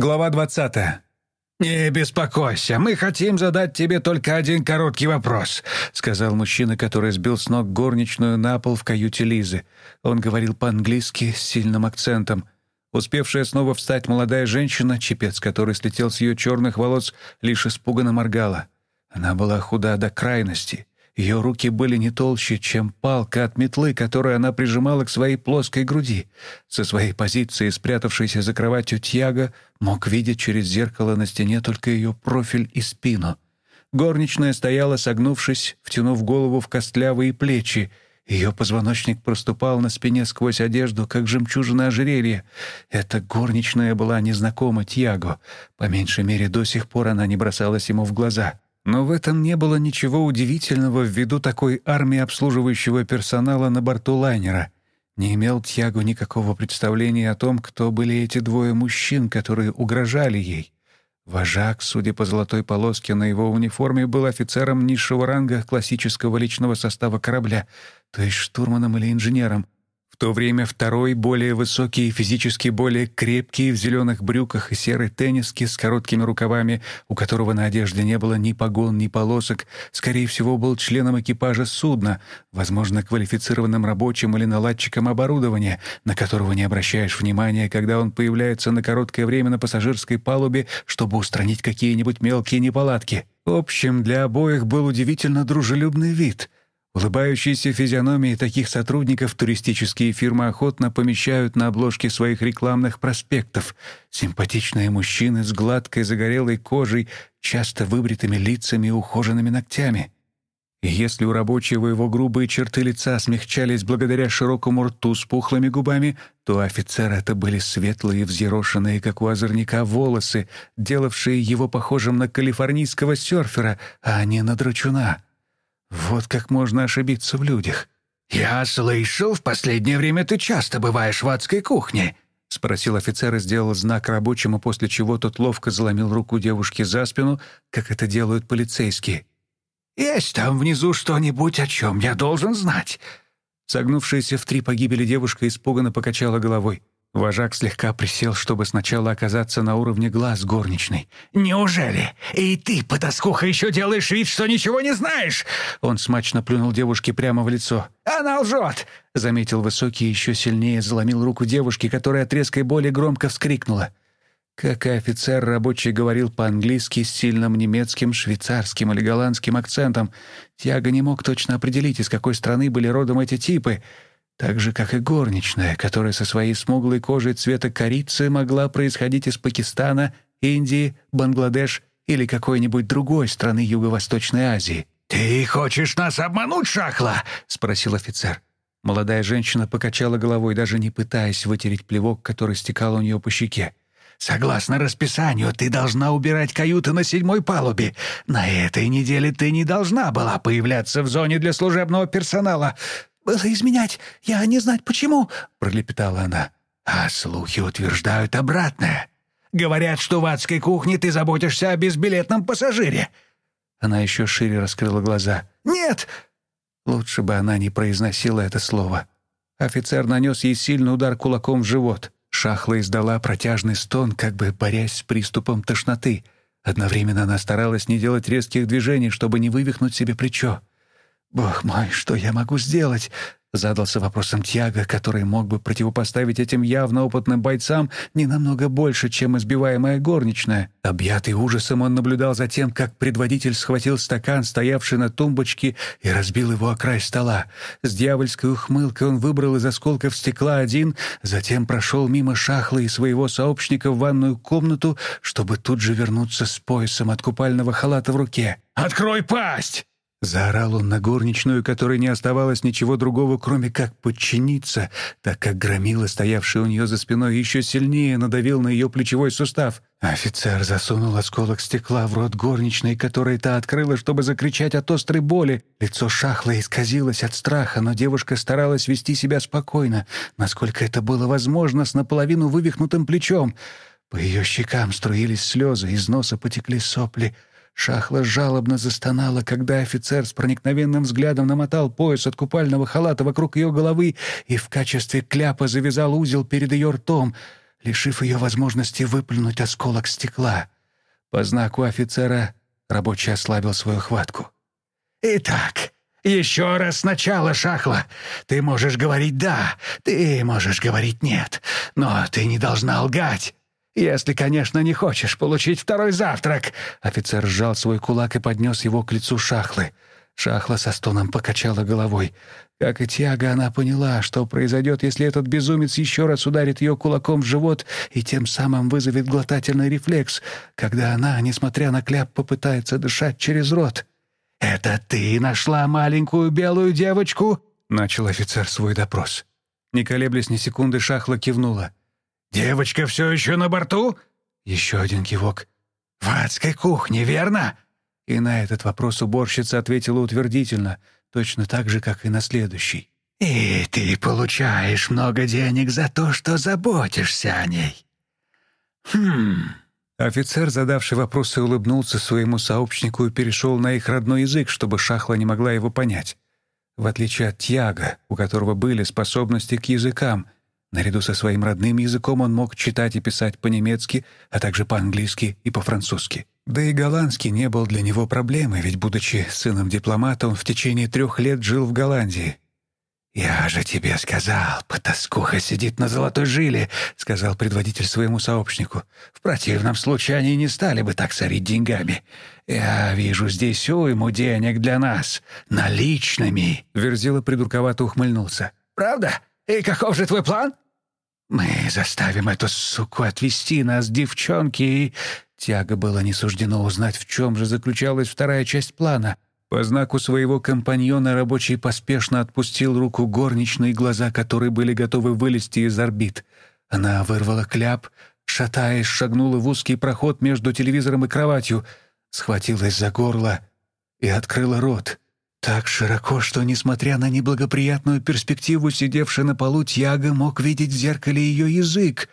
Глава 20. «Не беспокойся, мы хотим задать тебе только один короткий вопрос», — сказал мужчина, который сбил с ног горничную на пол в каюте Лизы. Он говорил по-английски с сильным акцентом. Успевшая снова встать молодая женщина, чепец который слетел с ее черных волос, лишь испуганно моргала. Она была худа до крайности. Ее руки были не толще, чем палка от метлы, которую она прижимала к своей плоской груди. Со своей позиции, спрятавшейся за кроватью Тьяга, мог видеть через зеркало на стене только ее профиль и спину. Горничная стояла, согнувшись, втянув голову в костлявые плечи. Ее позвоночник проступал на спине сквозь одежду, как жемчужина ожерелья. Эта горничная была незнакома Тьяго. По меньшей мере, до сих пор она не бросалась ему в глаза. Но в этом не было ничего удивительного ввиду такой армии обслуживающего персонала на борту лайнера. Не имел Тьяго никакого представления о том, кто были эти двое мужчин, которые угрожали ей. Вожак, судя по золотой полоске на его униформе, был офицером низшего ранга классического личного состава корабля, то есть штурманом или инженером — то время второй, более высокий и физически более крепкий, в зеленых брюках и серой тенниске с короткими рукавами, у которого на одежде не было ни погон, ни полосок, скорее всего, был членом экипажа судна, возможно, квалифицированным рабочим или наладчиком оборудования, на которого не обращаешь внимания, когда он появляется на короткое время на пассажирской палубе, чтобы устранить какие-нибудь мелкие неполадки. В общем, для обоих был удивительно дружелюбный вид — Улыбающиеся физиономии таких сотрудников туристические фирмы охотно помещают на обложки своих рекламных проспектов. Симпатичные мужчины с гладкой загорелой кожей, часто выбритыми лицами и ухоженными ногтями. И если у рабочего его грубые черты лица смягчались благодаря широкому рту с пухлыми губами, то у офицера это были светлые, взъерошенные, как у озорника, волосы, делавшие его похожим на калифорнийского серфера, а не на драчуна. Вот как можно ошибиться в людях. «Я слышал, в последнее время ты часто бываешь в адской кухне», — спросил офицер и сделал знак рабочему, после чего тот ловко заломил руку девушки за спину, как это делают полицейские. «Есть там внизу что-нибудь, о чем я должен знать?» Согнувшаяся в три погибели девушка испуганно покачала головой. Вожак слегка присел, чтобы сначала оказаться на уровне глаз горничной. «Неужели? И ты, потаскуха, еще делаешь вид, что ничего не знаешь?» Он смачно плюнул девушке прямо в лицо. «Она лжет!» — заметил высокий и еще сильнее заломил руку девушки, которая от резкой боли громко вскрикнула. Как и офицер, рабочий говорил по-английски с сильным немецким, швейцарским или голландским акцентом. Тяга не мог точно определить, из какой страны были родом эти типы — так же, как и горничная, которая со своей смуглой кожей цвета корицы могла происходить из Пакистана, Индии, Бангладеш или какой-нибудь другой страны Юго-Восточной Азии. «Ты хочешь нас обмануть, Шахла?» — спросил офицер. Молодая женщина покачала головой, даже не пытаясь вытереть плевок, который стекал у нее по щеке. «Согласно расписанию, ты должна убирать каюты на седьмой палубе. На этой неделе ты не должна была появляться в зоне для служебного персонала было изменять. Я не знать почему», — пролепетала она. «А слухи утверждают обратное. Говорят, что в адской кухне ты заботишься о безбилетном пассажире». Она еще шире раскрыла глаза. «Нет!» Лучше бы она не произносила это слово. Офицер нанес ей сильный удар кулаком в живот. Шахла издала протяжный стон, как бы борясь с приступом тошноты. Одновременно она старалась не делать резких движений, чтобы не вывихнуть себе плечо. «Бог мой, что я могу сделать?» Задался вопросом Тьяго, который мог бы противопоставить этим явно опытным бойцам не намного больше, чем избиваемая горничная. Объятый ужасом, он наблюдал за тем, как предводитель схватил стакан, стоявший на тумбочке, и разбил его о край стола. С дьявольской ухмылкой он выбрал из осколков стекла один, затем прошел мимо шахла и своего сообщника в ванную комнату, чтобы тут же вернуться с поясом от купального халата в руке. «Открой пасть!» Заорал он на горничную, которой не оставалось ничего другого, кроме как подчиниться, так как громила, стоявший у нее за спиной, еще сильнее надавил на ее плечевой сустав. Офицер засунул осколок стекла в рот горничной, которая та открыла, чтобы закричать от острой боли. Лицо шахло исказилось от страха, но девушка старалась вести себя спокойно, насколько это было возможно, с наполовину вывихнутым плечом. По ее щекам струились слезы, из носа потекли сопли — Шахла жалобно застонала, когда офицер с проникновенным взглядом намотал пояс от купального халата вокруг ее головы и в качестве кляпа завязал узел перед ее ртом. лишив ее возможности выплюнуть осколок стекла. По знаку офицера рабочий ослабил свою хватку. «Итак, еще раз сначала, Шахла. Ты можешь говорить «да», ты можешь говорить «нет», но ты не должна лгать. Если, конечно, не хочешь получить второй завтрак». Офицер сжал свой кулак и поднес его к лицу Шахлы. Шахла со стоном покачала головой. Как и Тиага, она поняла, что произойдет, если этот безумец еще раз ударит ее кулаком в живот и тем самым вызовет глотательный рефлекс, когда она, несмотря на кляп, попытается дышать через рот. «Это ты нашла маленькую белую девочку?» — начал офицер свой допрос. Не колеблясь ни секунды, Шахла кивнула. «Девочка все еще на борту?» Еще один кивок. «В адской кухне, верно?» И на этот вопрос уборщица ответила утвердительно, точно так же, как и на следующий. «И ты получаешь много денег за то, что заботишься о ней». «Хм...» Офицер, задавший вопросы, улыбнулся своему сообщнику и перешел на их родной язык, чтобы Шахла не могла его понять. В отличие от Тьяга, у которого были способности к языкам, наряду со своим родным языком он мог читать и писать по-немецки, а также по-английски и по-французски. Да и голландский не был для него проблемой, ведь, будучи сыном дипломата, он в течение трех лет жил в Голландии. «Я же тебе сказал, потаскуха сидит на золотой жиле», — сказал предводитель своему сообщнику. «В противном случае они не стали бы так сорить деньгами. Я вижу здесь уйму денег для нас, наличными». Верзила придурковато ухмыльнулся. «Правда? И каков же твой план?» «Мы заставим эту суку отвезти нас, девчонки, и...» Тяга было не суждено узнать, в чем же заключалась вторая часть плана. По знаку своего компаньона рабочий поспешно отпустил руку горничной, глаза которой были готовы вылезти из орбит. Она вырвала кляп, шатаясь, шагнула в узкий проход между телевизором и кроватью, схватилась за горло и открыла рот. Так широко, что, несмотря на неблагоприятную перспективу, сидевший на полу Тьяго мог видеть в зеркале ее язык,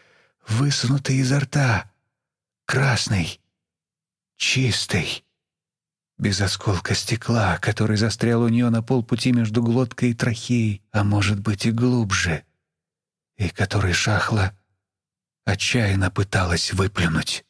высунутый изо рта красный, чистый, без осколка стекла, который застрял у нее на полпути между глоткой и трахеей, а может быть и глубже, и который шахла отчаянно пыталась выплюнуть.